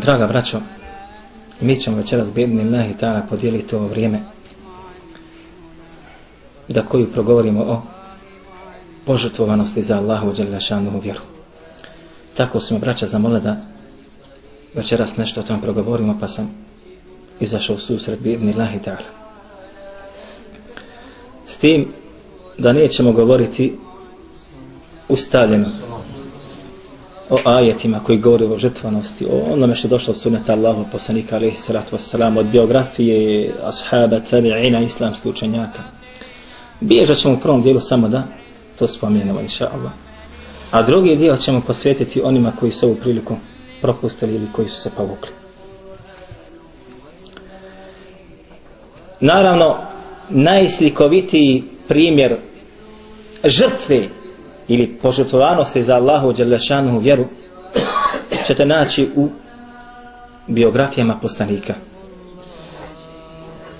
Draga braćo, mi ćemo večeras bedni Allahi ta'ala podijeliti ovo vrijeme da koju progovorimo o požrtvovanosti za Allahu Đelešanuhu vjeru. Tako su me braća zamole da večeras nešto o tom progovorimo pa sam izašao u susret bedni Allahi ta'ala. S tim da nećemo govoriti ustaljeno o ajetima koji govore o žrtvanosti, o onome što je došlo od sunneta Allahu poslanika alaihi salatu wassalam, od biografije ashaba, tabi'ina, islamskih učenjaka. Biježat ćemo u prvom dijelu samo da to spomenemo, inša Allah. A drugi dio ćemo posvetiti onima koji su ovu priliku propustili ili koji su se povukli. Naravno, najslikovitiji primjer žrtve ili požrtvovanosti za Allahu Đalešanu vjeru ćete naći u biografijama poslanika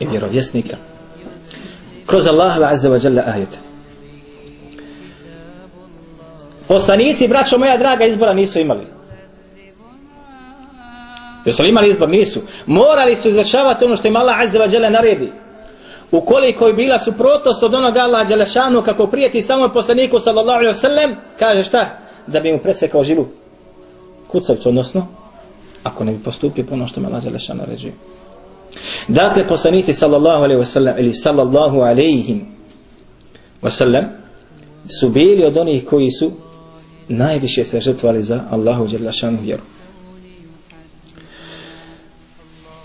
i vjerovjesnika. Kroz Allahu Azza wa ajete. Poslanici braćo moja draga izbora nisu imali. Jesu li imali izbor? nisu. Morali su izvršavati ono što im Allah Azza wa naredi ukoliko je bila suprotnost od onoga Allah Đelešanu kako prijeti samo poslaniku sallallahu alaihi wasallam kaže šta? da bi mu presekao žilu. Kucavcu odnosno ako ne bi postupio po ono što me Allah Đelešanu ređuje dakle poslanici sallallahu alaihi wasallam ili sallallahu alaihim wasallam su bili od onih koji su najviše se žrtvali za Allahu Đelešanu vjeru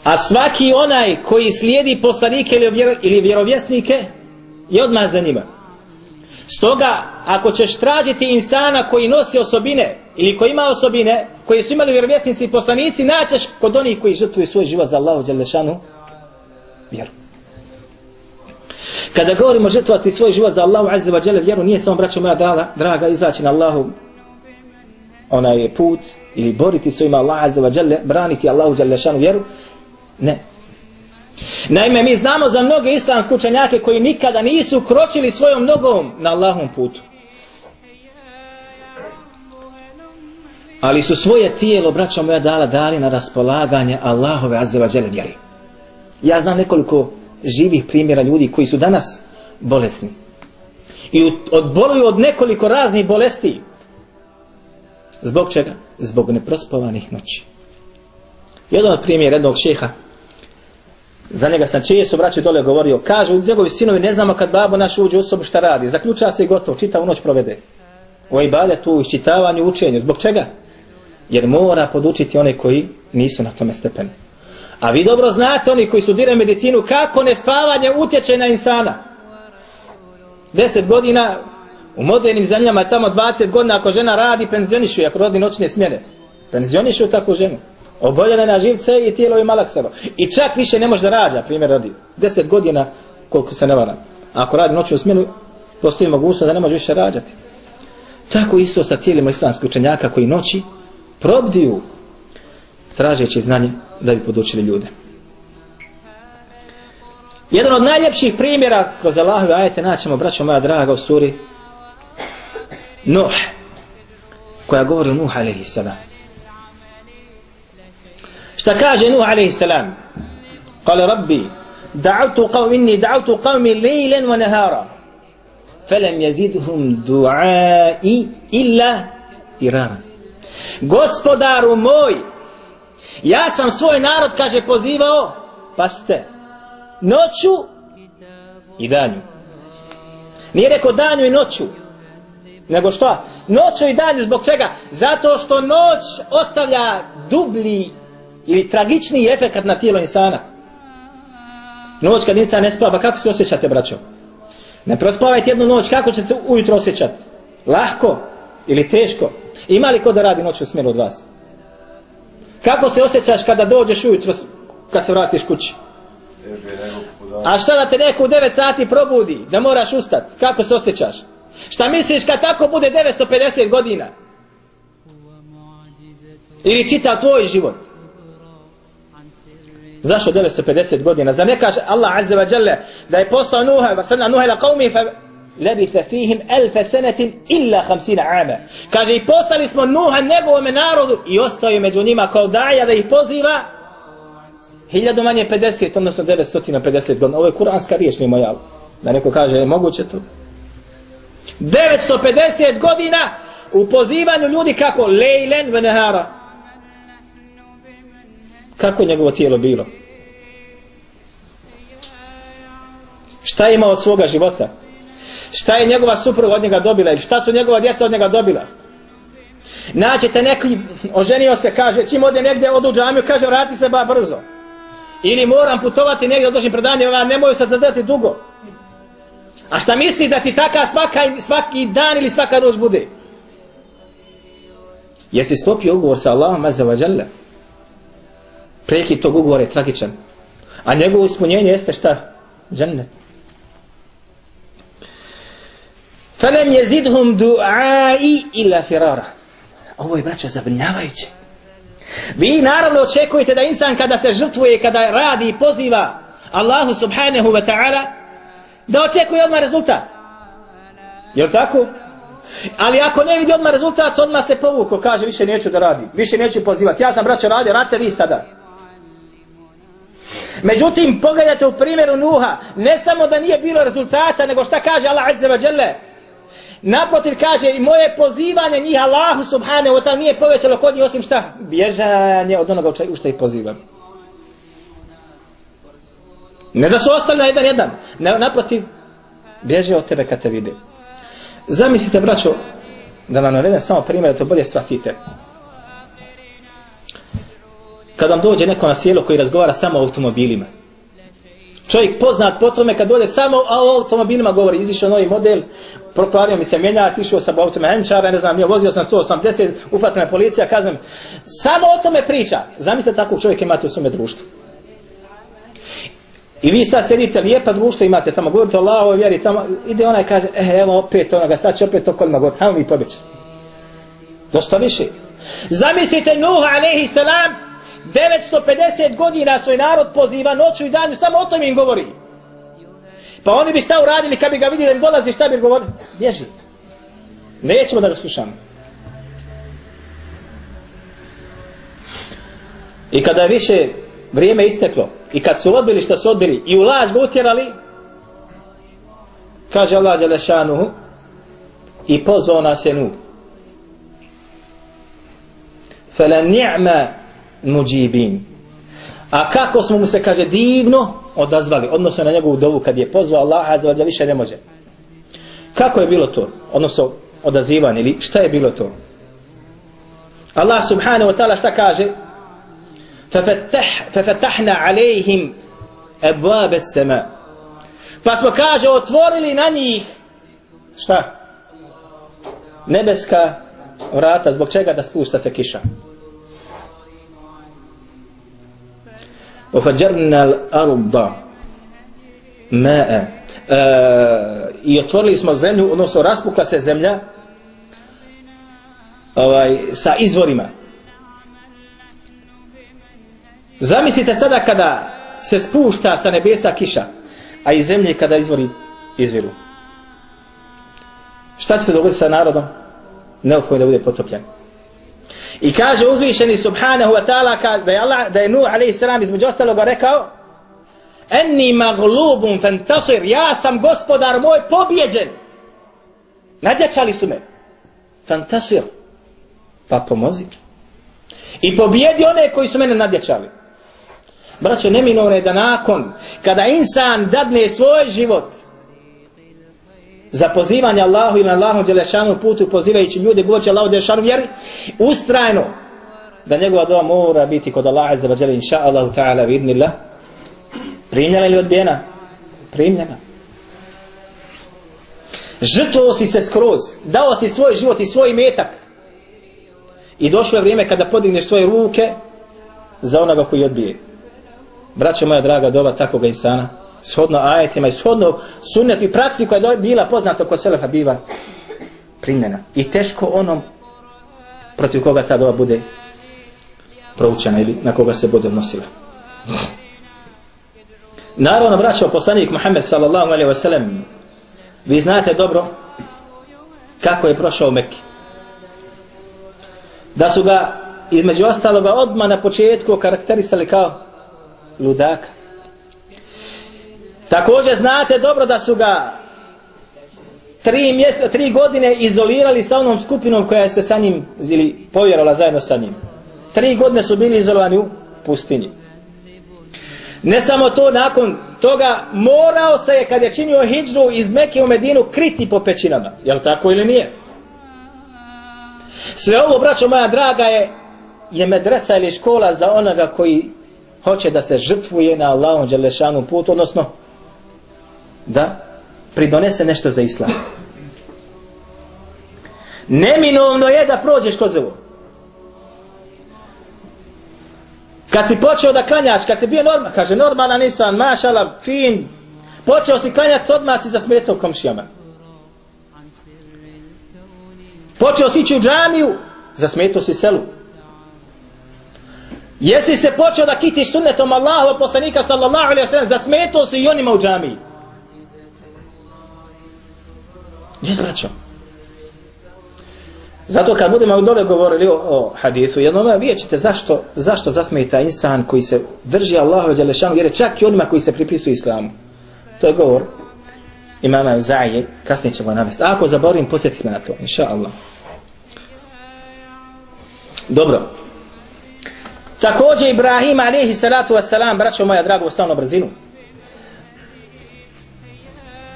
A svaki onaj koji slijedi poslanike ili vjerovjesnike je odmah za njima. Stoga, ako ćeš tražiti insana koji nosi osobine ili koji ima osobine, koji su imali vjerovjesnici i poslanici, naćeš kod onih koji žrtvuju svoj život za Allahu Đalešanu vjeru. Kada govorimo žrtvati svoj život za Allahu Azza wa Jalla vjeru, nije samo braćo moja draga, draga izaći na Allahu onaj put ili boriti svojim Allah Azza wa Jalla, braniti Allahu Đalešanu vjeru, Ne. Naime, mi znamo za mnoge islamske učenjake koji nikada nisu kročili svojom nogom na Allahom putu. Ali su svoje tijelo, braća moja, dala dali na raspolaganje Allahove azzeva džele vjeri. Ja znam nekoliko živih primjera ljudi koji su danas bolesni. I odboluju od nekoliko raznih bolesti. Zbog čega? Zbog neprospavanih noći. Jedan od primjera jednog šeha Za njega sam često braću dole govorio, kažu njegovi sinovi ne znamo kad babo naš uđe u šta radi, zaključa se i gotovo, čita u noć provede. O tu iščitavanju, učenju, zbog čega? Jer mora podučiti one koji nisu na tome stepenu. A vi dobro znate, oni koji studiraju medicinu, kako nespavanje utječe na insana. Deset godina u modernim zemljama je tamo 20 godina ako žena radi, penzionišu ako rodi noćne smjene. Penzionišu takvu ženu. Oboljene na živce i tijelo i malaksalo. I čak više ne može da rađa, primjer radi. Deset godina, koliko se ne vara. A ako radi noću u smjenu, postoji mogućnost da ne može više rađati. Tako isto sa tijelima islamskih učenjaka koji noći probdiju tražeći znanje da bi podučili ljude. Jedan od najljepših primjera kroz Allahove ajete naćemo, braćo moja draga, u suri Nuh, koja govori o Nuh alaihi. Šta kaže Nuh salam? Kale rabbi, da'autu qavmi inni, da'autu qavmi lejlen wa nahara. Felem jezidhum du'ai illa irana. Gospodaru moj, ja sam svoj narod, kaže, pozivao, pa ste, noću i danju. Nije rekao danju i noću, nego što? Noću i danju, zbog čega? Zato što noć ostavlja dublji ili tragični efekt na tijelo insana. Noć kad insan ne spava, kako se osjećate, braćo? Ne prospavajte jednu noć, kako ćete ujutro osjećati? Lahko ili teško? Ima li ko da radi noć u smjeru od vas? Kako se osjećaš kada dođeš ujutro, kad se vratiš kući? A šta da te neko u 9 sati probudi, da moraš ustati? Kako se osjećaš? Šta misliš kad tako bude 950 godina? Ili čita tvoj život? Zašto 950 godina? Za ne kaže Allah Azza wa Jalla da je poslao Nuha, va sallam Nuha ila qavmi, fa lebitha fihim elfe senetin illa hamsina ama. Kaže i postali smo Nuha njegovome narodu i ostao među njima kao daja da ih poziva hiljadu manje 50, odnosno 950 godina. Ovo je kuranska riječ, mi moja. Da neko kaže, je moguće to? 950 godina u pozivanju ljudi kako lejlen ve nehara. Kako je njegovo tijelo bilo? Šta je imao od svoga života? Šta je njegova supruga od njega dobila? Ili šta su njegova djeca od njega dobila? Naćete neki, oženio se, kaže, čim ode negdje, odu u džamiju, kaže, vrati se ba brzo. Ili moram putovati negdje, odložim predanje, ova, nemoj se zadati dugo. A šta misliš da ti taka svaka, svaki dan ili svaka noć bude? Jesi stopio ugovor sa Allahom azza? Prekid tog ugovora je tragičan. A njegovo ispunjenje jeste šta? Džennet. Falem jezidhum du'ai illa firara. Ovo je braćo zabrinjavajuće. Vi naravno očekujete da insan kada se žrtvuje, kada radi i poziva Allahu subhanahu wa ta'ala, da očekuje odmah rezultat. Je tako? Ali ako ne vidi odmah rezultat, odmah se povuko, kaže više neću da radi, više neću pozivati. Ja sam braćo radio, radite vi sada. Međutim, pogledajte u primjeru Nuha, ne samo da nije bilo rezultata, nego šta kaže Allah Azza wa Jalla, Naprotiv kaže i moje pozivanje njih Allahu subhanahu wa ta'ala nije povećalo kod njih osim šta? Bježanje od onoga u što ih pozivam. Ne da su ostali na jedan jedan. Naprotiv, bježe od tebe kad te vide. Zamislite, braćo, da vam navedem samo primjer, da to bolje shvatite. Kad vam dođe neko na sjelo koji razgovara samo o automobilima, čovjek poznat po tome kad dođe samo o automobilima govori, izišao novi model, prokvario mi se mjenjak, išao sam autom menčara, ne znam, ja vozio sam 180, ufatila me policija, kazam, samo o tome priča. Zamislite takvog čovjeka imate u svome društvu. I vi sad sedite lijepa društvo imate tamo, govorite o Allahove vjeri, tamo ide onaj kaže, eh, evo opet onoga, sad će opet to kolima govoriti, hajmo mi pobeći. Dosta više. Zamislite Nuh alaihi salam, 950 godina svoj narod poziva noću i danju, samo o tom im govori. Pa oni bi šta uradili kad bi ga vidjeli dolazi, šta bi govorili? Bježi. Nećemo da ga slušamo. I kada je više vrijeme isteklo i kad su odbili što su odbili i u laž ga utjerali, kaže Allah Đelešanuhu i pozvao nas je Nuh. Ni'ma muđibin. A kako smo mu se, kaže, divno odazvali, odnosno na njegovu dovu kad je pozvao Allah, a za više ne može. Kako je bilo to? Odnosno, odazivanje ili šta je bilo to? Allah subhanahu wa ta'ala šta kaže? ففتحنا عليهم أبواب السماء pa smo kaže otvorili na njih šta nebeska vrata zbog čega da spušta se kiša وفجرنا الأرض ماء i otvorili smo zemlju odnosno raspukla se zemlja ovaj, sa izvorima Zamislite sada kada se spušta sa nebesa kiša, a iz zemlje kada izvori izviru. Šta će se dogoditi sa narodom? Neophodno da bude potopljen. I kaže uzvišeni subhanahu wa ta'ala da je, Allah, da je Nuh a.s. između ostaloga rekao Enni maglubun fantasir, ja sam gospodar moj pobjeđen. Nadjačali su me. Fantasir. Pa pomozi. I pobjedi one koji su mene nadjačali. Braćo, neminovno je da nakon, kada insan dadne svoj život za pozivanje Allahu ili Allahu Đelešanu putu, pozivajući ljude, govoreći Allahu Đelešanu vjeri, ustrajno da njegova dova mora biti kod Allaha za vađele, inša Allahu ta'ala, vidnila, primljena ili odbijena? Primljena. Žrtvovo si se skroz, dao si svoj život i svoj metak. I došlo je vrijeme kada podigneš svoje ruke za onoga koji odbije braćo moja draga doba takvog insana shodno ajetima i shodno sunnetu i praksi koja je bila poznata oko selefa biva primjena i teško onom protiv koga ta doba bude proučena ili na koga se bude odnosila naravno braćo poslanik Muhammed sallallahu alaihi wasallam Vi znate dobro kako je prošao Mekke. Da su ga između ostaloga odmah na početku karakterisali kao ludaka. Također znate dobro da su ga tri, mjesto, tri godine izolirali sa onom skupinom koja se sa njim ili povjerala zajedno sa njim. Tri godine su bili izolovani u pustinji. Ne samo to, nakon toga morao se je kad je činio hijđru iz Mekke u Medinu kriti po pećinama. Jel tako ili nije? Sve ovo, braćo moja draga, je, je medresa ili škola za onoga koji hoće da se žrtvuje na Allahom Đelešanu put, odnosno da pridonese nešto za islam. Neminovno je da prođeš kroz ovo. Kad si počeo da klanjaš, kad si bio normal, kaže normalan nisam, mašala, fin, počeo si klanjati, odmah si zasmetao komšijama. Počeo si ići u džamiju, zasmetao si selu. Jesi se počeo da kitiš sunnetom Allahu poslanika sallallahu alaihi wa sallam, zasmetao si i onima u džamiji. Jes braćo. Zato kad budemo dole govorili o, o hadisu, jednom vidjet ćete zašto, zašto zasmeta insan koji se drži Allahu Đelešanu, jer je čak i onima koji se pripisuju islamu. To je govor imama Zaje, kasnije ćemo navesti. Ako zaborim, posjetite me na to, inša Allah. Dobro. Također Ibrahim alaihi salatu wasalam, braćo moja drago, samo na brzinu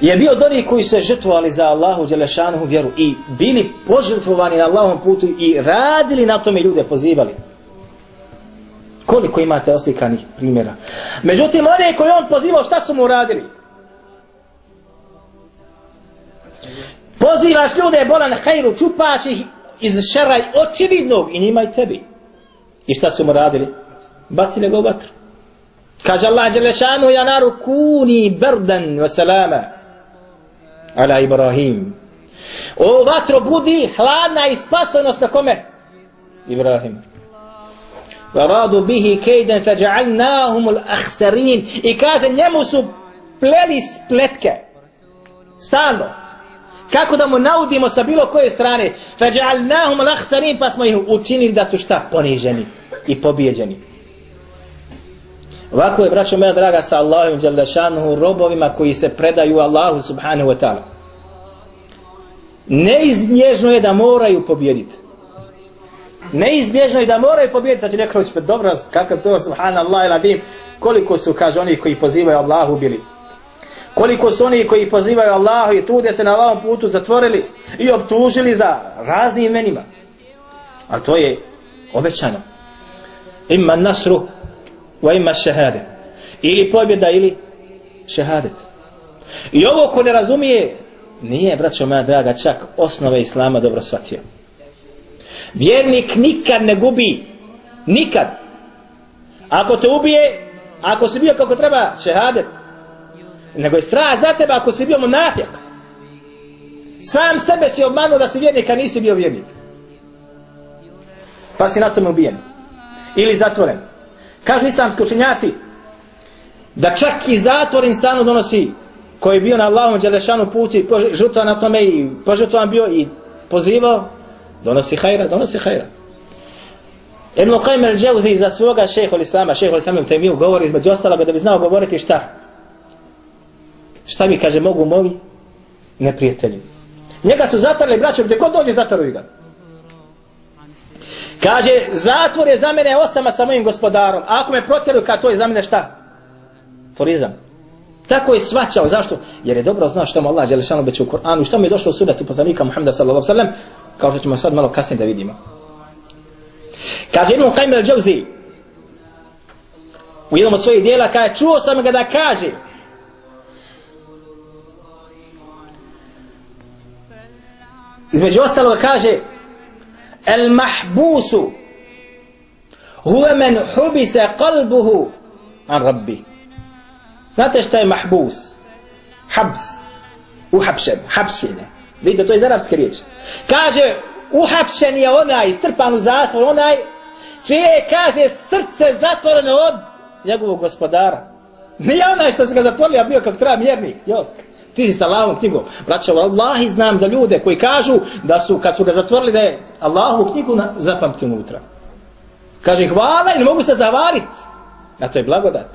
je bio od onih koji se žrtvovali za Allahu Đelešanu vjeru i bili požrtvovani na Allahom putu i radili na tome ljude, pozivali. Koliko imate oslikanih primjera. Međutim, one koji on pozivao, šta su mu radili? Pozivaš ljude, bola na hajru, čupaš ih iz šaraj očividnog i njima i tebi. I šta su mu radili? Bacili ga u vatru. Kaže Allah Đelešanu, ja naru kuni berdan wa salama ala Ibrahim. O vatro budi hladna i spasonost na kome? Ibrahim. Varadu bihi kejden fađa'alnahum al-akhsarin. I kaže njemu su pleli spletke. Stalno. Kako da mu naudimo sa bilo koje strane? Fađa'alnahum al-akhsarin pa smo ih učinili da su šta? Poniženi i pobjeđeni. Ovako je, braćo moja draga, sa Allahom Đalešanuhu robovima koji se predaju Allahu subhanahu wa ta'ala. Neizbježno je da moraju pobjediti. Neizbježno je da moraju pobjediti. Neko će dobro, kakav to, subhanallah i ladim, koliko su, kaže, oni koji pozivaju Allahu bili. Koliko su oni koji pozivaju Allahu i trude se na Allahom putu zatvorili i optužili za raznim imenima. A to je obećano. Ima nasru wa ima. Ili pobjeda ili šehadet. I ovo ko ne razumije, nije, braćo moja draga, čak osnove Islama dobro shvatio. Vjernik nikad ne gubi. Nikad. Ako te ubije, ako si bio kako treba, šehadet. Nego je strah za tebe ako si bio monafijak. Sam sebe si obmanuo da si vjernik, a nisi bio vjernik. Pa si na tome ubijen. Ili zatvoren. Kažu islamski učenjaci da čak i zatvor insanu donosi koji je bio na Allahom Đelešanu putu i žrtva na tome i požrtvovan bio i pozivao donosi hajra, donosi hajra. Ibn Qaym al-Jawzi za svoga šeha al-Islama, šeha al-Islama te mi govori između ostaloga da bi znao govoriti šta? Šta mi kaže mogu moji neprijatelji. Njega su zatvarali braćom gdje god dođe zatvaruju ga. Kaže, zatvor je za mene osama sa mojim gospodarom. A ako me protjeruju, kad to je za mene šta? Turizam. Tako je svačao. Zašto? Jer je dobro znao što mu Allah Đelešanu beće u Koranu. Što mi je došlo u sunetu poslanika Muhammeda sallallahu sallam. Kao što ćemo sad malo kasnije da vidimo. Kaže Ibn Qajm al-Đavzi. U jednom od svojih dijela kaže, čuo sam ga da kaže. Između ostalog kaže, El mahbusu huve men hubise kalbuhu an rabbi. Znate šta je mahbus? Habs. Uhapšen. Hapšenje. Vidite, to je iz arapske. Kaže, uhapšen je onaj, strpan u zatvor, onaj čije je, kaže, srce zatvoreno od njegovog gospodara. Nije onaj što se ga zatvorili, a bio kako treba mjernik. Jok. Ti si sa Allahom knjigom. Braćo, Allahi znam za ljude koji kažu da su, kad su ga zatvorili, da je Allahovu knjigu na, zapamti unutra. Kaže, hvala i ne mogu se zavariti. Na to je blagodat.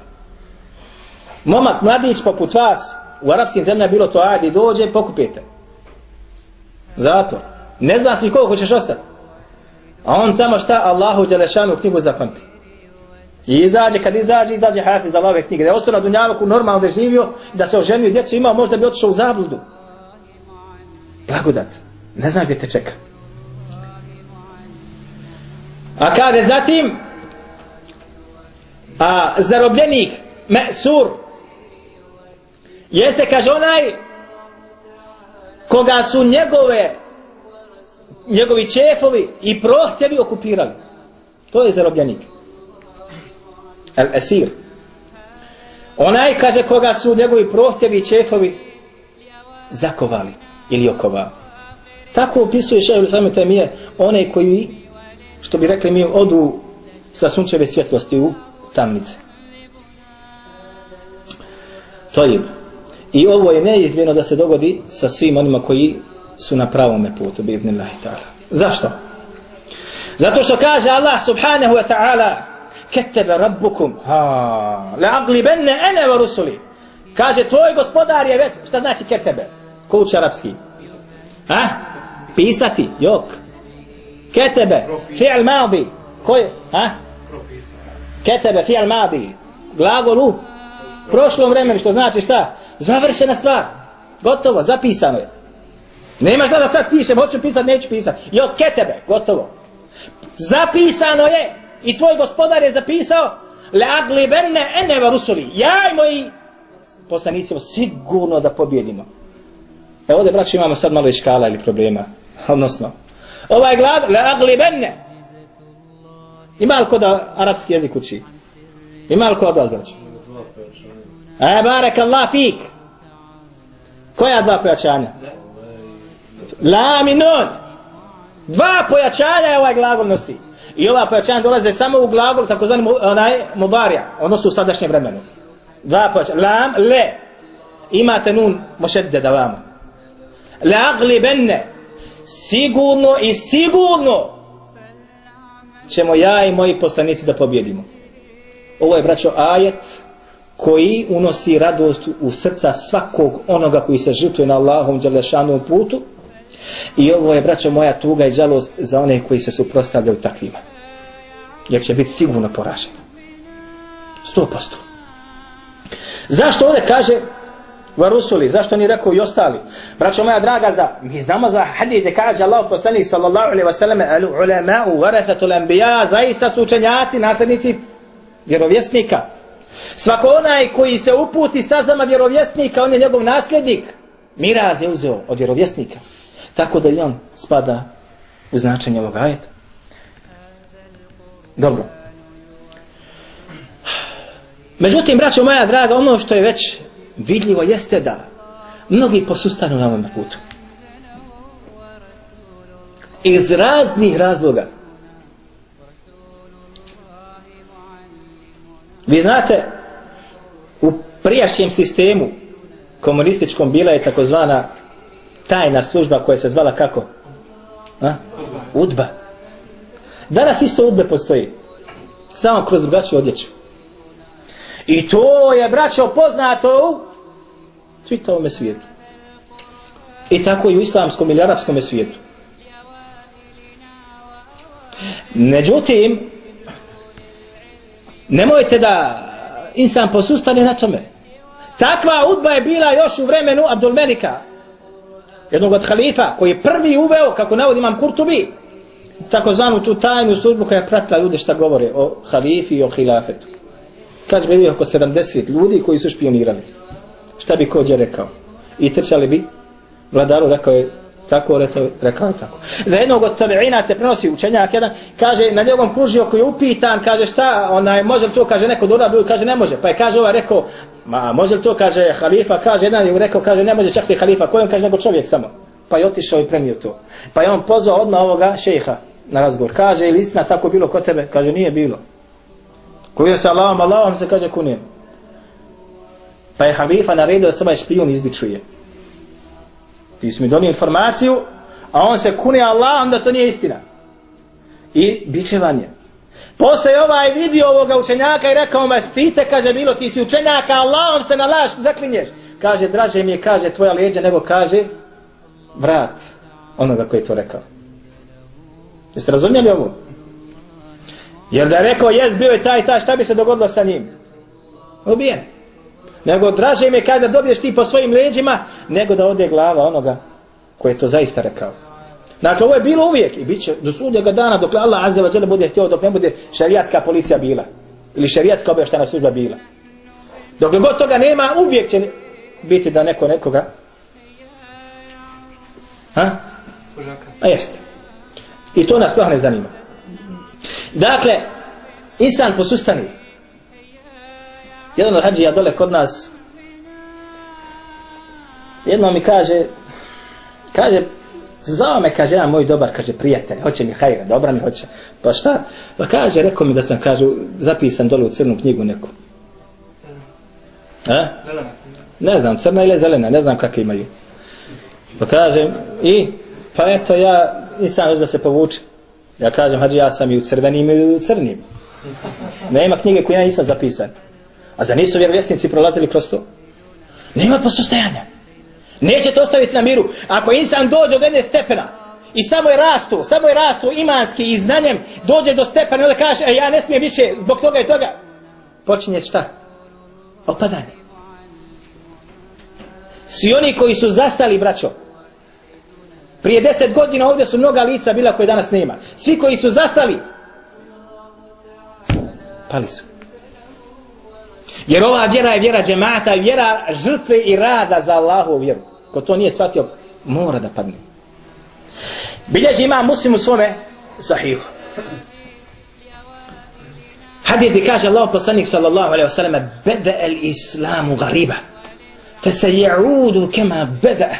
Momak, mladić poput vas, u arapskim zemljama bilo to, ajde, dođe, pokupite. Zato. Ne znaš ni koliko ćeš ostati. A on tamo šta Allahu Đelešanu knjigu zapamti. I izađe, kad izađe, izađe hafiz za ove knjige. Da je ostao na Dunjaluku normalno da je živio, da se oženio djecu imao, možda bi otišao u zabludu. Blagodat. Ne znaš gdje te čeka. A kaže zatim, a zarobljenik, Mesur, jeste, kaže onaj, koga su njegove, njegovi čefovi i prohtjevi okupirali. To je zarobljenik. El Esir. Onaj, kaže, koga su njegovi prohtjevi i čefovi zakovali ili okovali. Tako opisuje šehr sami temije one koji, što bi rekli mi, odu sa sunčeve svjetlosti u tamnice. To je. I ovo je neizmjeno da se dogodi sa svim onima koji su na pravome putu, bi ibn. Zašto? Zato što kaže Allah subhanahu wa ta'ala ketebe rabbukum. Ha, le aglibenne ene wa rusuli. Kaže tvoj gospodar je već šta znači ketebe? Ko uči arapski? Ha? pisati jok. Ketebe fi'al madi. Ko je ha? ketebe fi'al madi. Glagol u prošlom vremenu što znači šta? Završena stvar. Gotovo zapisano je. Nema šta da sad pišem hoću pisati neću pisati jok ketebe gotovo. Zapisano je I tvoj gospodar je zapisao Le aglibenne ene va rusuli Ja i moji poslanici sigurno da pobjedimo. E ovdje braći imamo sad malo iškala ili problema. Odnosno, ovaj glad Le aglibenne Ima li ko da arapski jezik uči? Ima li ko da braći? E barek Allah fik Koja dva pojačanja? La minun Dva pojačanja je ovaj glagol nosi. I ova pojačanja dolaze samo u glagol, tako zvani onaj mudarija, odnosno u sadašnjem vremenu. Dva pojačanja. Lam, le. Imate nun mošedde da vamo. Le aglibenne. Sigurno i sigurno ćemo ja i moji poslanici da pobjedimo. Ovo je, braćo, ajet koji unosi radost u srca svakog onoga koji se žrtvuje na Allahom dželešanu putu I ovo je, braćo moja, tuga i žalost za one koji se suprostavljaju takvima. Jer će biti sigurno poraženo. Sto posto. Zašto ovdje kaže Varusuli, zašto ni rekao i ostali? Braćo moja draga, za, mi znamo za hadith kaže Allah poslani sallallahu alaihi wasallam al ulama'u varathatul anbiya zaista su učenjaci, nasljednici vjerovjesnika. Svako onaj koji se uputi stazama vjerovjesnika, on je njegov nasljednik. Miraz je uzeo od vjerovjesnika. Tako da i on spada u značenje ovog ajeta. Dobro. Međutim, braćo moja draga, ono što je već vidljivo jeste da mnogi posustanu na ovom putu. Iz raznih razloga. Vi znate, u prijašnjem sistemu komunističkom bila je takozvana tajna služba koja se zvala kako? A? Udba. Danas isto udbe postoji. Samo kroz drugačiju odjeću. I to je, braćo, poznato u čitavom svijetu. I tako i u islamskom ili arapskom svijetu. Međutim, nemojte da insan posustane na tome. Takva udba je bila još u vremenu Abdulmenika, jednog od halifa koji je prvi uveo, kako navodi imam Kurtubi, takozvanu tu tajnu službu koja je pratila ljude šta govore o halifi i o hilafetu. Kaže bi oko 70 ljudi koji su špionirali. Šta bi kođe rekao? I trčali bi, vladaru rekao je tako, rekao, tako. Za jednog od tabi'ina se prenosi učenjak jedan, kaže na njegovom kružio koji je upitan, kaže šta, onaj, može li to, kaže neko dora, kaže ne može. Pa je kaže ovaj rekao, ma može li to, kaže halifa, kaže jedan je rekao, kaže ne može čak ti halifa, kojem kaže nego čovjek samo. Pa je otišao i prenio to. Pa je on pozvao odmah ovoga šeha na razgovor. Kaže, ili istina tako bilo kod tebe? Kaže, nije bilo. Kuje se Allahom, Allahom se kaže kunijem. Pa je halifa naredio da se ovaj špijun izbičuje. Ti si mi donio informaciju, a on se kune Allahom da to nije istina. I bit će vanje. Posle je ovaj vidio ovoga učenjaka i rekao mu, stite, kaže, bilo ti si učenjaka, Allahom se na laž zaklinješ. Kaže, draže mi je, kaže, tvoja leđa, nego kaže, brat onoga koji je to rekao. Jeste razumjeli ovo? Jer da je rekao, jes, bio je taj, taj, šta bi se dogodilo sa njim? Ubijen. Nego draže mi je kada dobiješ ti po svojim leđima, nego da ode glava onoga koji je to zaista rekao. Dakle, ovo je bilo uvijek i bit će do sudnjega dana dok Allah Azza bude htio, dok ne bude šarijatska policija bila. Ili šarijatska obještana služba bila. Dok god toga nema, uvijek će biti da neko nekoga Ha? A jeste. I to nas ne zanima. Dakle, insan posustani. Jedan od hađija dole kod nas jedno mi kaže kaže Zvao me, kaže, jedan moj dobar, kaže, prijatelj, hoće mi hajra, dobra mi hoće. Pa šta? Pa kaže, rekao mi da sam, kaže, zapisan dole u crnu knjigu neku. A? Zelena. Ne znam, crna ili zelena, ne znam kakve imaju. Pa kažem, i? Pa eto, ja nisam već da se povuče. Ja kažem, hađi, ja sam i u crvenim i u crnim. Nema knjige koje ja nisam zapisan. A za nisu vjerovjesnici prolazili kroz to? Nema posustajanja. Neće to ostaviti na miru. Ako insan dođe od jedne stepena i samo je rastu, samo je rastu imanski i znanjem, dođe do stepena i onda kaže, e, ja ne smijem više zbog toga i toga. Počinje šta? Opadanje. Svi oni koji su zastali, braćo, prije deset godina ovdje su mnoga lica bila koje danas nema. Svi koji su zastali, pali su. Jer ova vjera je vjera džemata, vjera žrtve i rada za Allahu vjeru. Ko to nije shvatio, mora da padne. Bilježi ima muslim u svome sahihu. Hadid kaže Allah poslanik sallallahu alaihi wa sallam beda el islamu gariba fe se ja'udu kema beda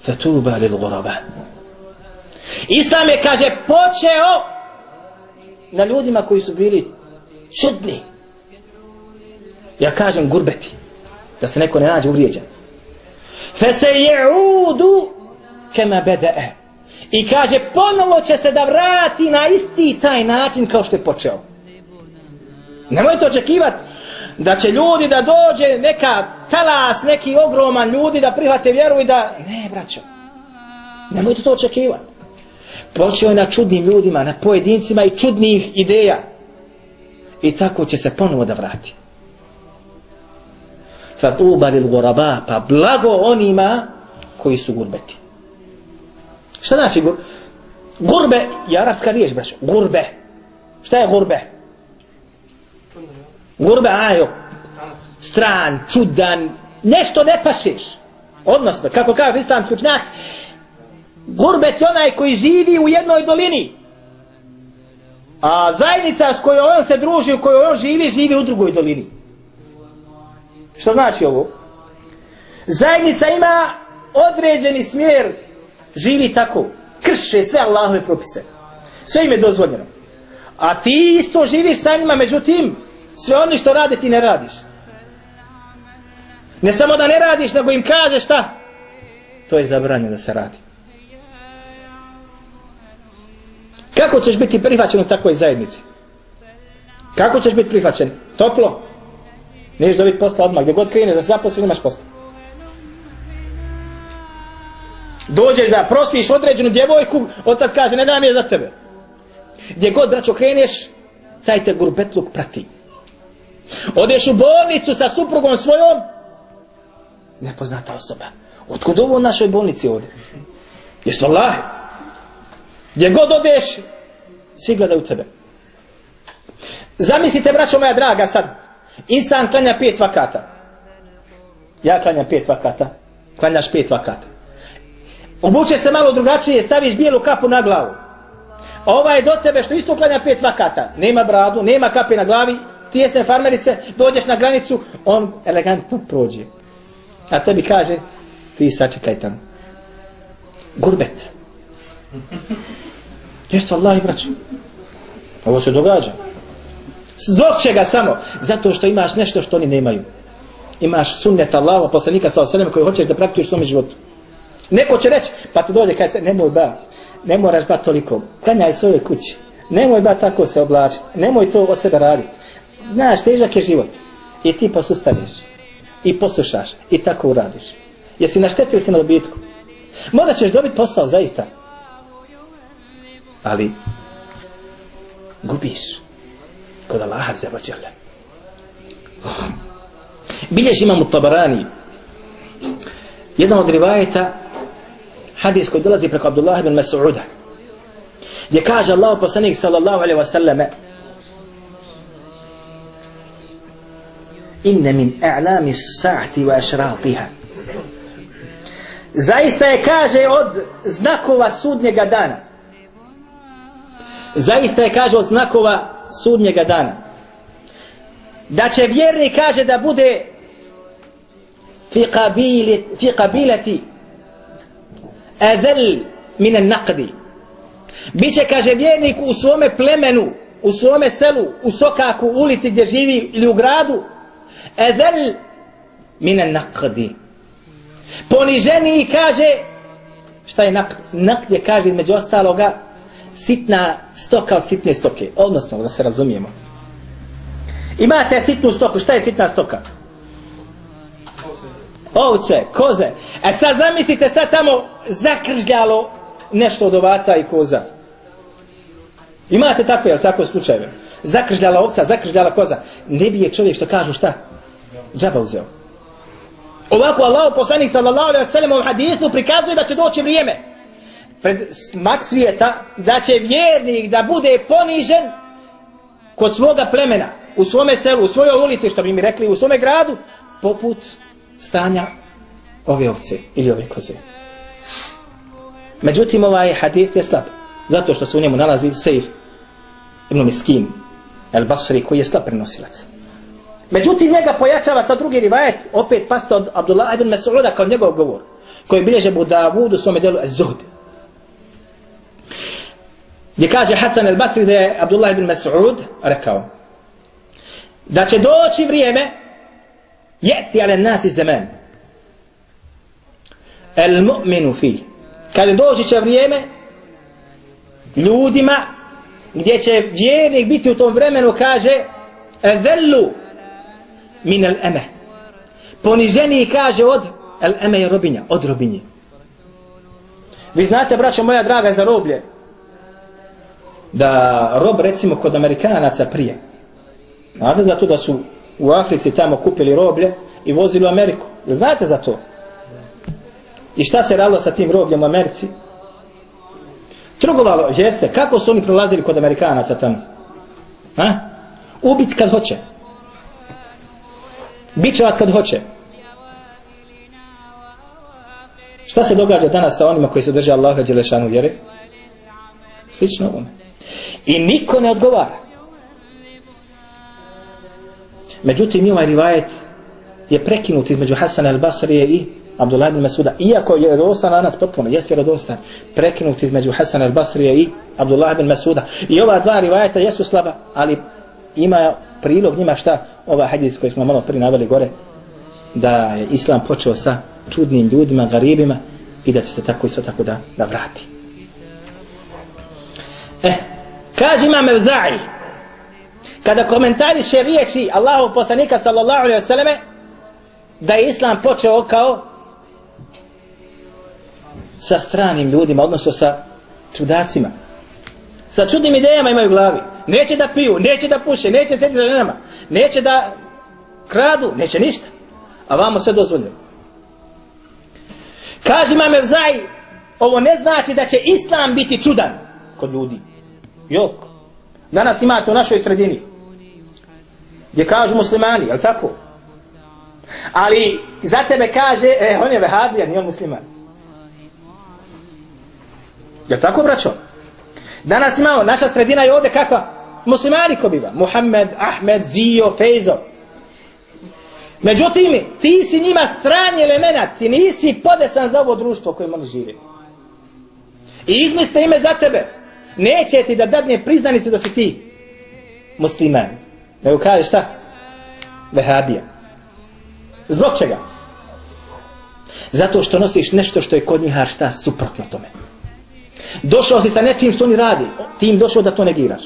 fe tuba lil guraba Islam je kaže počeo na ljudima koji su bili čudni ja kažem gurbeti da se neko ne nađe uvrijeđen. Fe se je'udu kema bede'e. I kaže ponovo će se da vrati na isti taj način kao što je počeo. Nemojte očekivati da će ljudi da dođe neka talas, neki ogroman ljudi da prihvate vjeru i da ne braćo. Nemojte to očekivati počeo je na čudnim ljudima na pojedincima i čudnih ideja i tako će se ponovo da vrati. Fatuba lil guraba pa blago onima koji su gurbeti. Šta znači gur? Gurbe je arapska riječ braćo gurbe. Šta je gurbe? Gurbe ajo. Stran čudan nešto ne pašeš odnosno kako kaže islamski učenjak gurbet je onaj koji živi u jednoj dolini a zajednica s kojoj on se druži u kojoj on živi živi u drugoj dolini Što znači ovo? Zajednica ima određeni smjer, živi tako, krše sve Allahove propise. Sve im je dozvoljeno. A ti isto živiš sa njima, međutim, sve oni što rade ti ne radiš. Ne samo da ne radiš, nego im kažeš šta? To je zabranjeno da se radi. Kako ćeš biti prihvaćen u takvoj zajednici? Kako ćeš biti prihvaćen? Toplo? Neš dobiti posla odmah, gdje god kreneš da se zaposli, imaš posla. Dođeš da prosiš određenu djevojku, otac kaže, ne dam je za tebe. Gdje god, braćo, kreneš, taj te gurbetluk prati. Odeš u bolnicu sa suprugom svojom, nepoznata osoba. Otkud ovo u našoj bolnici ovdje? Jesu Allah? Gdje god odeš, svi gledaju tebe. Zamislite, braćo moja draga, sad, Insan klanja pet vakata. Ja klanjam pet vakata. Klanjaš pet vakata. Obučeš se malo drugačije, staviš bijelu kapu na glavu. Ova je do tebe što isto klanja pet vakata. Nema bradu, nema kape na glavi, tijesne farmerice, dođeš na granicu, on elegantno prođe. A tebi kaže, ti sačekaj tamo. Gurbet. Jesu Allah i braću. Ovo se događa. Zbog čega samo? Zato što imaš nešto što oni nemaju. Imaš sunnet Allaha, poslanika sa osallam koji hoćeš da praktikuješ u svom životu. Neko će reći, pa ti dođe kaj se, nemoj ba, ne moraš ba toliko, klanjaj svoje kući, nemoj ba tako se oblačiti, nemoj to od sebe raditi. Znaš, težak je život. I ti posustaniš. I poslušaš. I tako uradiš. Jesi naštetio si na dobitku. Možda ćeš dobiti posao, zaista. Ali, gubiš. Kod Allaha za vađele. Bilješ imam u Tabarani. Jedan od rivajeta, hadis koji dolazi preko Abdullah ibn Mas'uda. Gdje kaže Allah poslanik sallallahu alaihi wa sallame, inne min a'lami sa'ati wa ašratiha. Zaista je kaže od znakova sudnjega dana. Zaista je kaže od znakova sudnjega dana. Da će vjerni kaže da bude fi qabili fi qabilati adhal min an-naqdi. Biće kaže vjernik u svome plemenu, u svome selu, u sokaku, ulici gdje živi ili u gradu, ezel mine nakdi. Poniženiji kaže, šta je nakd? Nakd kaže između ostaloga sitna stoka od sitne stoke. Odnosno, da se razumijemo. Imate sitnu stoku, šta je sitna stoka? Ovce, koze. E sad zamislite sad tamo zakržljalo nešto od ovaca i koza. Imate tako, jel tako slučajeve? Zakržljala ovca, zakržljala koza. Ne bije čovjek što kažu šta? džaba uzeo. Ovako Allah poslanik sallallahu alaihi wa sallam u hadithu prikazuje da će doći vrijeme pred smak svijeta da će vjernik da bude ponižen kod svoga plemena u svome selu, u svojoj ulici što bi mi rekli u svome gradu poput stanja ove ovce ili ove koze. Međutim ovaj hadith je slab zato što se u njemu nalazi Sejf ibn Miskin el Basri koji je slab prenosilac. Međutim, njega pojačava sa drugi rivajet, opet pasta od Abdullah ibn Mas'uda kao njegov govor, koji bilježe Budavud u svome delu Az-Zuhd. Gdje kaže Hasan al-Basri da je Abdullah ibn Mas'ud rekao da će doći vrijeme jeti ale nasi zemen el mu'minu fi kada doći će vrijeme ljudima gdje će vjernik biti u tom vremenu kaže ezellu min al eme. Poniženi kaže od al eme je robinja, od robinje. Vi znate, braćo moja draga, za roblje, da rob, recimo, kod Amerikanaca prije, znate za to da su u Africi tamo kupili roblje i vozili u Ameriku. Znate za to? I šta se radilo sa tim robljem u Americi? Trgovalo, jeste, kako su oni prolazili kod Amerikanaca tamo? Ha? Ubit kad hoće bičevat kad hoće. Šta se događa danas sa onima koji se drže Allaha Đelešanu vjere? Slično ovome. I niko ne odgovara. Međutim, i ovaj rivajet je prekinut između Hasana al-Basrije i Abdullah ibn Masuda. Iako je vjerodostan lanac potpuno, jes vjerodostan, prekinut između Hasana al-Basrije i Abdullah ibn Masuda. I ova dva rivajeta jesu slaba, ali ima prilog njima šta ova hadis koji smo malo prije naveli gore da je islam počeo sa čudnim ljudima, garibima i da će se tako isto tako da, da vrati. E, kaže imam Evza'i kada komentariše riječi Allahov poslanika sallallahu alaihi wasallam da je islam počeo kao sa stranim ljudima, odnosno sa čudacima. Sa čudnim idejama imaju u glavi. Neće da piju, neće da puše, neće sediti za ženama, neće da kradu, neće ništa. A vamo sve dozvoljeno. Kaže imam Evzaj, ovo ne znači da će Islam biti čudan kod ljudi. Jok. Danas imate u našoj sredini. Gdje kažu muslimani, jel tako? Ali za tebe kaže, e, on je vehabija, nije on musliman. Jel tako, braćo? Danas imamo, naša sredina je ovdje kakva? Muslimani ko biva. Muhammed, Ahmed, Zio, Fejzo. Međutim, ti si njima strani element, ti nisi podesan za ovo društvo koje oni žive. I izmiste ime za tebe. Neće ti da dadne priznanicu da si ti musliman. Nego kaže šta? Vehabija. Zbog čega? Zato što nosiš nešto što je kod njih šta suprotno tome. Došao si sa nečim što oni radi, ti im došao da to negiraš.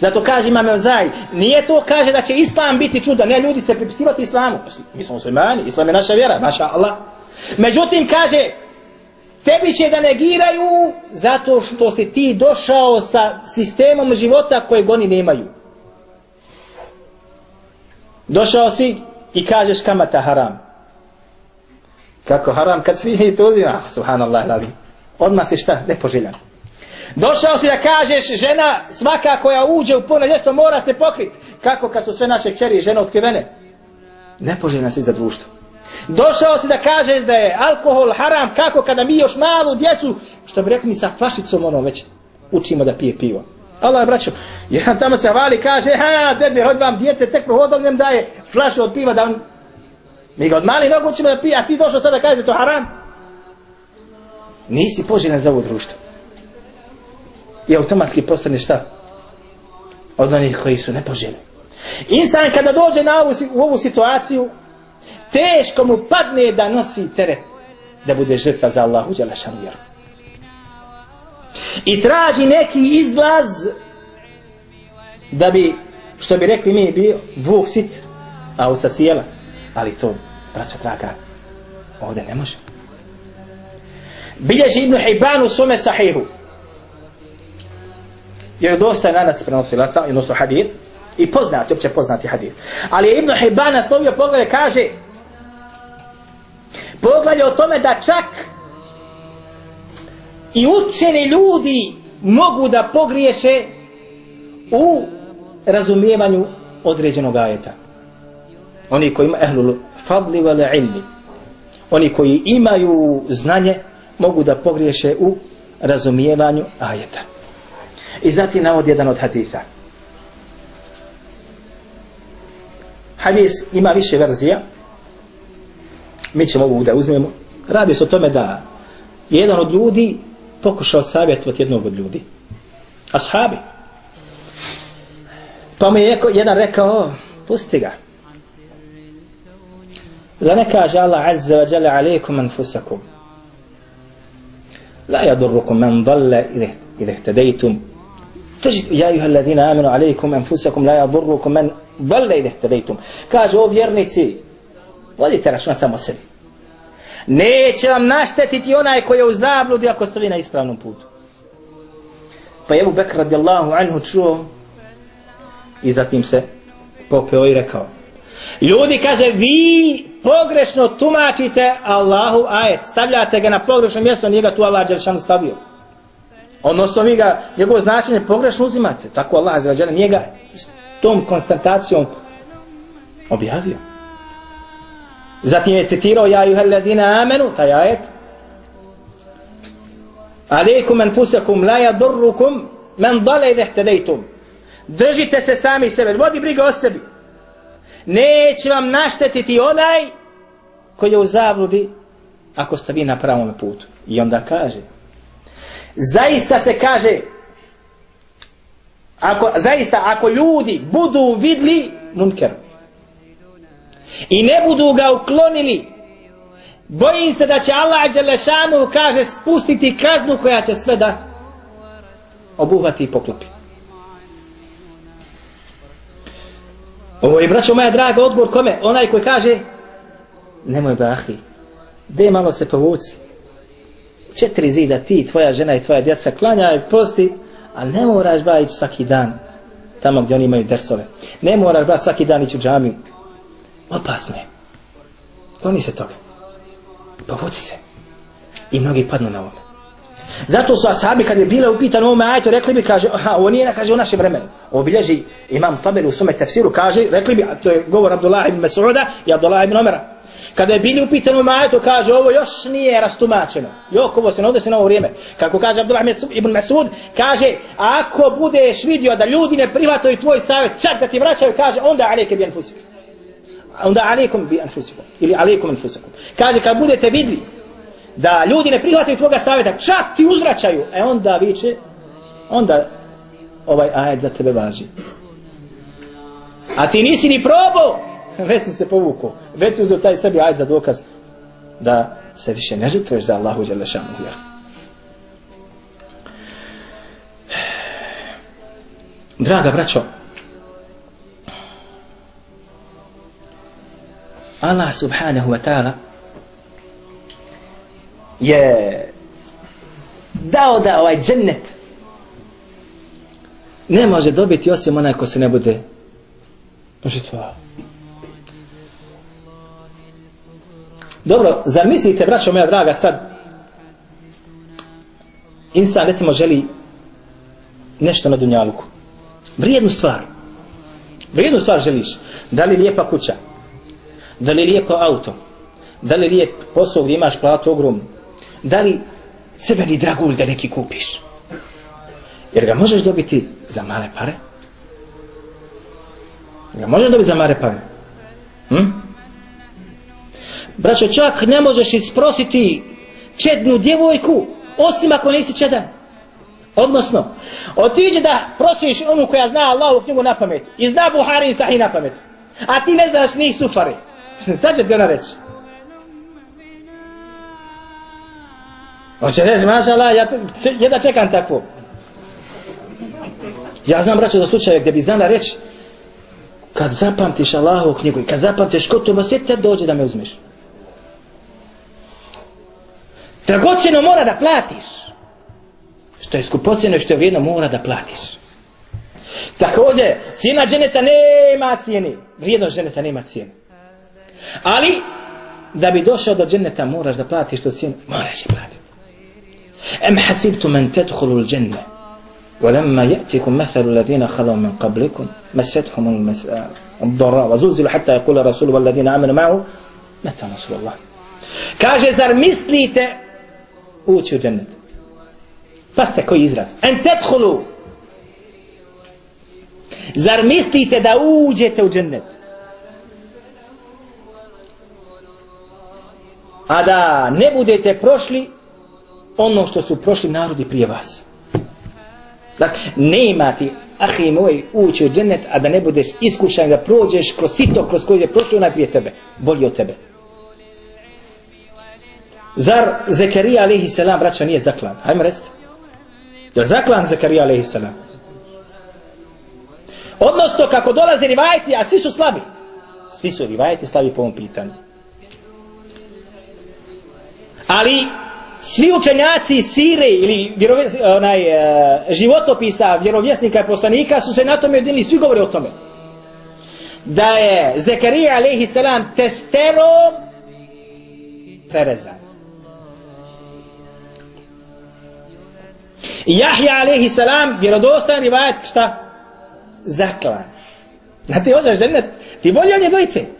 Zato kaže imam Evzaj, nije to kaže da će Islam biti čuda, ne ljudi se pripisivati Islamu. Mi smo muslimani, Islam je naša vjera, naša Allah. Međutim kaže, tebi će da negiraju zato što si ti došao sa sistemom života koje oni nemaju. Došao si i kažeš kamata haram. Kako haram kad svi to uzima? Ah, subhanallah, lali. Odmah si šta? Nepoželjan. Došao si da kažeš žena svaka koja uđe u puno ljestvo mora se pokrit. Kako kad su sve naše kćeri žene otkrivene? Nepoželjna si za društvo. Došao si da kažeš da je alkohol haram kako kada mi još malu djecu, što bi rekli mi sa flašicom ono već učimo da pije pivo. Allah je braćo, jedan tamo se vali kaže, ha, dede, hod vam djete, tek prohodom njem daje flašu od piva da on... Mi ga od mali nogu učimo da pije, a ti došao sada da kaže to haram? Nisi poželjen za ovo društvo. I automatski postane šta? Od onih koji su nepoželjeni. Insan kada dođe na ovu, u ovu situaciju, teško mu padne da nosi teret da bude žrtva za Allahu Đelešanu vjeru. I traži neki izlaz da bi, što bi rekli mi, bio vuk sit, a uca cijela. Ali to, braća draga, ovdje ne može. Bilježi Ibn Hibban u svome sahihu. Jer dosta je nanac prenosilaca, odnosno hadith, i poznati, opće poznati hadith. Ali je Ibn Hibban naslovio poglede, kaže, poglavlje o tome da čak i učeni ljudi mogu da pogriješe u razumijevanju određenog ajeta. Oni koji imaju ehlul fadli wal ilmi. Oni koji imaju znanje mogu da pogriješe u razumijevanju ajeta. I zatim navod jedan od haditha. Hadis ima više verzija. Mi ćemo ovu da uzmemo. Radi se o tome da jedan od ljudi pokušao savjetovati jednog od ljudi. Ashabi. Pa mu je jedan rekao, pusti ga. Za ne kaže Allah Azza wa Jalla alaikum anfusakum. La yadurrukum man dhalla idh ihtadaytum. Tajid, ja juha alladhina amanu alaikum anfusakum la yadurrukum man Vele idehtelejtum. Kaže, o vjernici, vodite računa samo sebi. Neće vam naštetiti onaj koji je u zabludi ako ste vi na ispravnom putu. Pa je Ebu Bekr radijallahu anhu čuo i zatim se popeo i rekao. Ljudi kaže, vi pogrešno tumačite Allahu ajet. Stavljate ga na pogrešno mjesto, nije ga tu Allah stavio. Odnosno vi ga, njegovo značenje pogrešno uzimate. Tako Allah njega. nije ga tom konstatacijom objavio Zatim je citirao ja juhel ladina amenu, taj ajet. Aleikum anfusakum la yadurrukum man dala idha ihtadaytum. Držite se sami sebe, vodi briga o sebi. Neće vam naštetiti onaj koji je u zabludi ako ste vi na pravom putu. I onda kaže, zaista se kaže, ako, zaista ako ljudi budu vidli munker, i ne budu ga uklonili bojim se da će Allah Đelešanu kaže spustiti kaznu koja će sve da obuhvati i poklopi. Ovo je braćo moja draga odgovor kome? Onaj koji kaže nemoj brahi de malo se povuci? Četiri zida ti, tvoja žena i tvoja djeca klanjaj, posti ali ne moraš ba ići svaki dan tamo gdje oni imaju dersove ne moraš ba svaki dan ići u džamiju opasno je. Kloni se toga. Povuci se. I mnogi padnu na ovome. Zato su asabi kad je bile upitane ovome ajto, rekli bi, kaže, aha, ovo nije, kaže, u našem vremenu. Ovo bilježi imam Taber u svome tefsiru, kaže, rekli bi, to je govor Abdullah ibn Mas'uda i Abdullah ibn Omera. Kada je bili upitani ovome ajto, kaže, ovo još nije rastumačeno. Jok, ovo se ne se na ovo vrijeme. Kako kaže Abdullah ibn Mas'ud, kaže, ako budeš vidio da ljudi ne prihvataju tvoj savjet, čak da ti vraćaju, kaže, onda aleke bi enfusik onda alaikum bi anfusikum ili alaikum anfusikum kaže kad budete vidli da ljudi ne prihvataju tvoga savjeta čak ti uzvraćaju. E onda viče onda ovaj ajet za tebe važi. A ti nisi ni probao. Već si se povukao, već si uzeo taj sebi ajde za dokaz da se više ne žrtvuješ za Allahu Đelešanu vjeru. Draga braćo, Allah subhanahu wa ta'ala je dao da ovaj džennet ne može dobiti osim onaj ko se ne bude žrtvovao. Dobro, zar mislite, braćo moja draga, sad insan recimo želi nešto na dunjaluku. Vrijednu stvar. Vrijednu stvar želiš. Da li lijepa kuća? Da li lijepo auto? Da li lijep posao gdje imaš platu ogrom? Da li crveni dragulj da neki kupiš? Jer ga možeš dobiti za male pare? Ga možeš dobiti za male pare? Hm? Braćo, čak ne možeš isprositi čednu djevojku, osim ako nisi čedan. Odnosno, otiđe da prosiš onu koja zna Allahu knjigu na pamet i zna Buhari i Sahih na pamet. A ti ne znaš njih sufari. Šta će ti ona reći? Hoće reći, maša Allah, ja jedna čekam takvo. Ja znam, braćo, za slučaje gdje bi znala reći, kad zapamtiš Allahu knjigu i kad zapamtiš kod to te dođe da me uzmeš. Dragocjeno mora da platiš. Što je skupocjeno i što je vrijedno mora da platiš. Također, cijena dženeta nema cijeni. Vrijednost dženeta nema cijeni. Ali, da bi došao do dženeta moraš da platiš tu cijenu. Moraš je platiti. أم حسبتم أن تدخلوا الجنة؟ ولما يأتيكم مثل الذين خلوا من قبلكم مستهم الضراء وزلزلوا حتى يقول الرسول والذين آمنوا معه متى نصر الله؟ كاجي زر مثليت أوتي الجنة. بس تكوي يزرز أن تدخلوا. زر مثليت دا أوجي الجنة. هذا نبودت بروشلي ono što su prošli narodi prije vas. Dakle, ne imati, ahi moj, ući u džennet, a da ne budeš iskušan da prođeš kroz sito kroz koje je prošlo najprije tebe. Bolji od tebe. Zar Zekarija alaihi salam, braća, nije zaklan? Hajmo recite. Je li zaklan Zakarija a.s. Odnosno, kako dolaze rivajti, a svi su slabi. Svi su rivajti slabi po ovom pitanju. Ali, svi učenjaci sire ili onaj, e, životopisa vjerovjesnika i poslanika su se na tome jedinili, svi govore o tome. Da je Zekarija a.s. testerom prerezan. I Jahja alaihi salam, vjerodostan rivajat, šta? Zaklan. Da ti hoćeš džennet, ti bolje od nje dvojice.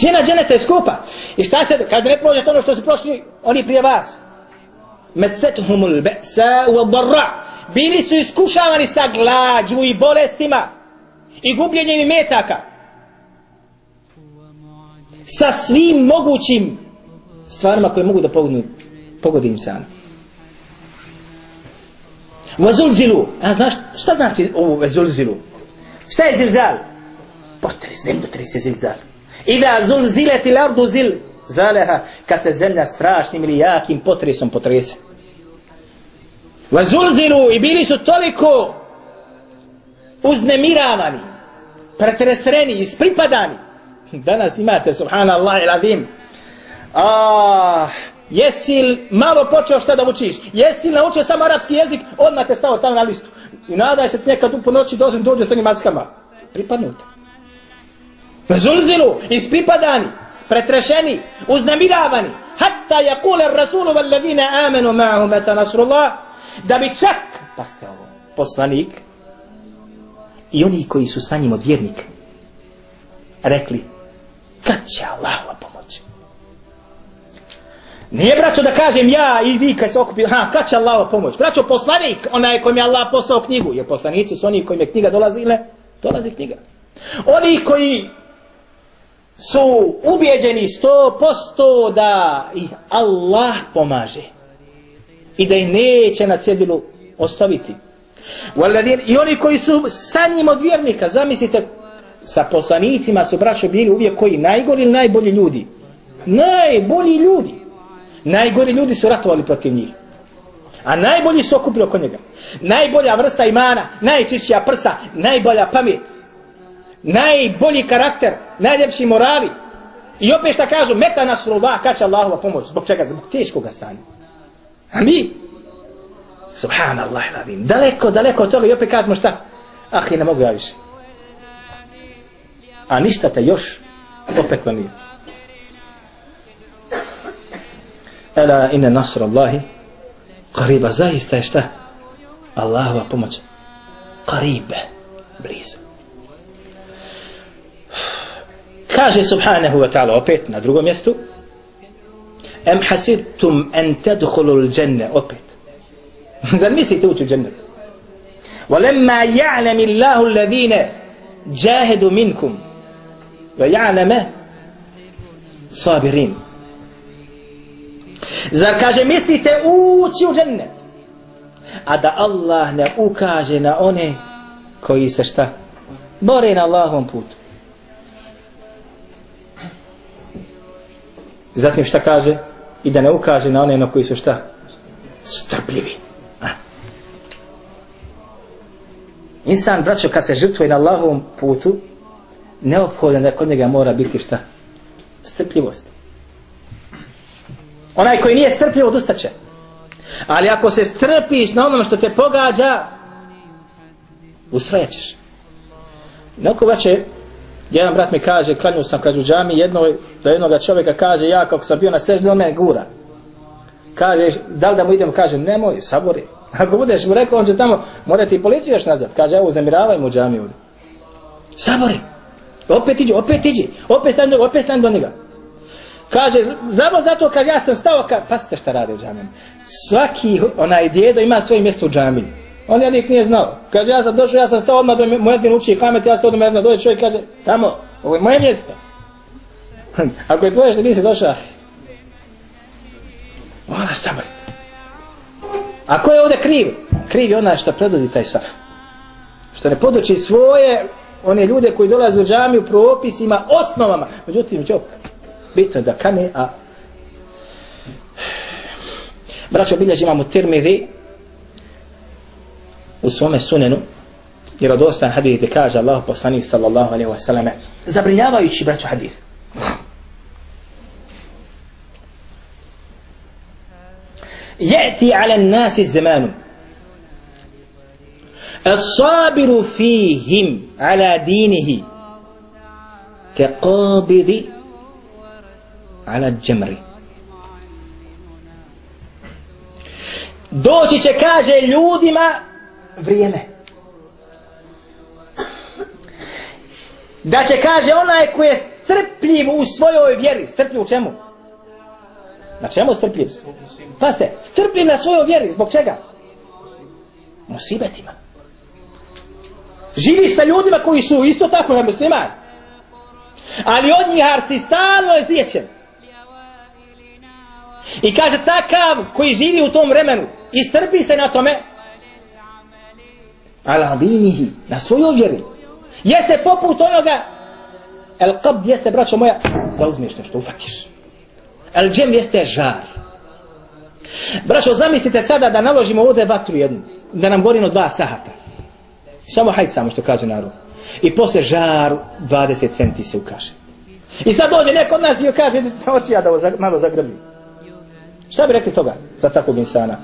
Cijena dženeta je skupa. I šta se, kaže ne prođe ono što su prošli oni prije vas. Mesetuhumul be'sa u barra. Bili su iskušavani sa glađu i bolestima i gubljenjem metaka. Sa svim mogućim stvarima koje mogu da pognu pogodi insana. Vazulzilu. A znaš šta znači ovo vazulzilu? Šta je zilzal? Potres, zemljotri se zilzal. Ida zulzileti lardu zil zaleha kad se zemlja strašnim ili jakim potresom potrese. Vazulzilu i bili su toliko uznemiravani, pretresreni, ispripadani. Danas imate, subhanallah il Ah, Jesi malo počeo šta da učiš? Jesi naučio samo arapski jezik? Odmah te stao tamo na listu. I nadaj se nekad u ponoći dođe, dođe s onim maskama. Pripadnuti. Zulzilu, ispripadani, pretrešeni, uznemiravani. Hatta jakule rasulu val ladine amenu ma'ahu meta nasrullah. Da bi čak, pa ste ovo, poslanik i oni koji su sa njim od vjernika rekli, kad će Allah pomoći? Nije braćo da kažem ja i vi kad se okupi, ha, kad će Allah pomoć? Braćo, poslanik, onaj kojim je Allah poslao knjigu, jer poslanici su oni kojim je knjiga dolazi ili dolazi knjiga. Oni koji su ubijeđeni sto posto da ih Allah pomaže i da ih neće na cjedilu ostaviti. I oni koji su sa njim od vjernika, zamislite, sa poslanicima su braćo bili uvijek koji najgori ili najbolji ljudi? Najbolji ljudi. Najgori ljudi su ratovali protiv njih. A najbolji su okupili oko njega. Najbolja vrsta imana, najčišća prsa, najbolja pamet, najbolji karakter, najljepši morali. I opet šta kažu, meta nasrullah, kad će Allahova pomoć, zbog čega? Zbog teškog stanja. A mi, subhanallah, ladim, daleko, daleko od toga i opet kažemo šta? Ah, ne mogu ja više. A ništa te još opeklo nije. Ela inne nasr Allahi Qariba, zaista je šta? Allahova pomoć. Qaribe, blizu. Kaže subhanahu wa ta'ala opet na drugom mjestu Em hasibtum en tedhulu l-đenne opet. Zar mislite ući u džennet? ولما يعلم الله الذين جاهدوا منكم ويعلم صابرين Zar kaže mislite ući u džennet? A da Allah ne ukaže na one koji se šta? Bore na Allahovom putu. Zatim šta kaže? I da ne ukaže na one na koji su šta? Strpljivi. Insan, braćo, kad se žrtvuje na Allahovom putu, neophodan da kod njega mora biti šta? Strpljivost. Onaj koji nije strpljiv odustaće. Ali ako se strpiš na onom što te pogađa, ustrojećeš. Neko vaće, jedan brat mi kaže, klanju sam, kaže u džami, jednoj, do jednoga čovjeka kaže, ja kako sam bio na seždu, on me gura. Kaže, da li da mu idem, kaže, nemoj, sabori. Ako budeš mu rekao, on će tamo, mora ti policiju još nazad. Kaže, evo, uznemiravaj mu džami ovdje. Sabori. Opet iđi, opet iđi. Opet stani do, opet stani do njega. Kaže, zabo zato kaže ja sam stao, ka... pasite šta rade u džamiju. Svaki onaj djedo ima svoje mjesto u džamiji. On ja nije znao. Kaže, ja sam došao, ja sam stao odmah do mojedin uči kamet, ja sam odmah jedna dođe čovjek kaže, tamo, ovo je moje mjesto. Ako je tvoje što nisi došao, moraš saboriti. A ko je ovdje kriv? Kriv je onaj što predvodi taj saf. Što ne poduči svoje, one ljude koji dolaze u džamiju propisima, osnovama. Međutim, džok, bitno da kane, a braćo bilježi imamo tirmidhi u svome sunenu jer od ostan hadith gdje kaže Allah poslanik sallallahu alaihi wa sallam zabrinjavajući braćo hadith يأتي على الناس الزمان الصابر فيهم على دينه كقابض ala džemri. Doći će, kaže, ljudima vrijeme. Da će, kaže, onaj koji je strpljiv u svojoj vjeri. Strpljiv u čemu? Na čemu strpljiv? Pa ste, strpljiv na svojoj vjeri. Zbog čega? Musibetima. Živiš sa ljudima koji su isto tako na muslimani. Ali od njih si stalno je. I kaže takav koji živi u tom vremenu i strpi se na tome ala dinihi, na svojoj vjeri. Jeste poput onoga el qabd jeste, braćo moja, da uzmiješ nešto, ufatiš. El džem jeste žar. Braćo, zamislite sada da naložimo ovdje vatru jednu, da nam gori no dva sahata. Samo hajde samo što kaže narod. I posle žar 20 centi se ukaže. I sad dođe neko od nas i kaže, hoće ja da ovo malo zagrbim. Šta bi rekli toga za takvog insana?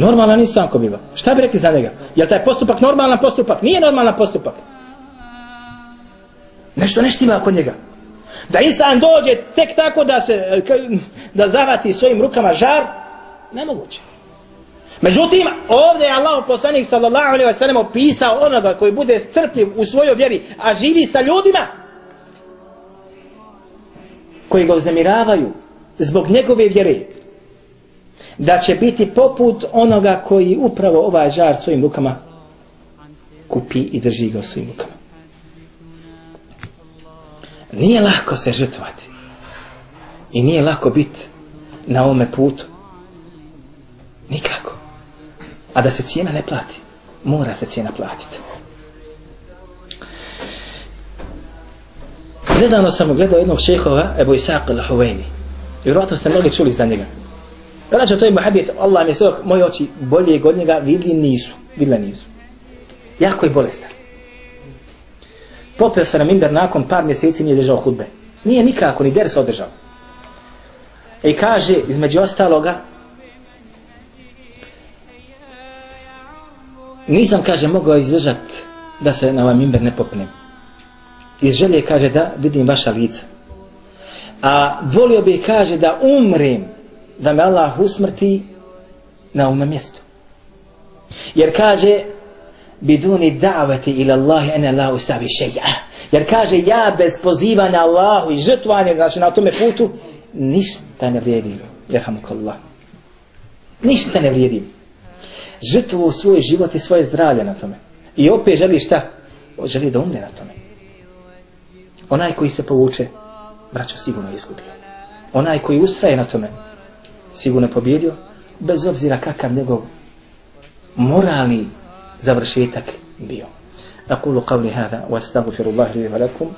Normalan insan ko biva. Šta bi rekli za njega? Je taj postupak normalan postupak? Nije normalan postupak. Nešto ne štima kod njega. Da insan dođe tek tako da se da zavati svojim rukama žar, nemoguće. Međutim, ovdje je Allah poslanik sallallahu alaihi wa sallam opisao onoga koji bude strpljiv u svojoj vjeri, a živi sa ljudima koji ga uznemiravaju, zbog njegove vjere da će biti poput onoga koji upravo ovaj žar svojim rukama kupi i drži ga u svojim rukama. Nije lako se žrtvati. I nije lako biti na ome putu. Nikako. A da se cijena ne plati. Mora se cijena platiti. Nedavno sam gledao jednog šehova, Ebu Isaq al-Huwaini. Vjerojatno ste mnogi čuli za njega. Braćo, to je hadith, Allah mi je sve, moje oči bolje nisu. Vidle nisu. Jako je bolestan. Popeo se na minber nakon par mjeseci nije držao hudbe. Nije nikako, ni ders održao. I kaže, između ostaloga, nisam, kaže, mogao izdržat da se na ovaj minber ne popnem. Iz želje kaže da vidim vaša lica. A volio bih kaže da umrem, da me Allah usmrti na ovom mjestu. Jer kaže biduni da'vati ila Allahi ene la usabi šeja. Jer kaže ja bez pozivanja Allahu i žrtvanja znači na tome putu ništa ne vrijedim. Jerhamukallah. Ništa ne vrijedim. Žrtvu svoj život i svoje zdravlje na tome. I opet želi šta? Želi da umre na tome. Onaj koji se povuče, braćo, sigurno izgubio. Onaj koji ustraje na tome, sigurno je pobjedio, bez obzira kakav njegov moralni završetak bio. أقول قولي هذا وأستغفر الله لي ولكم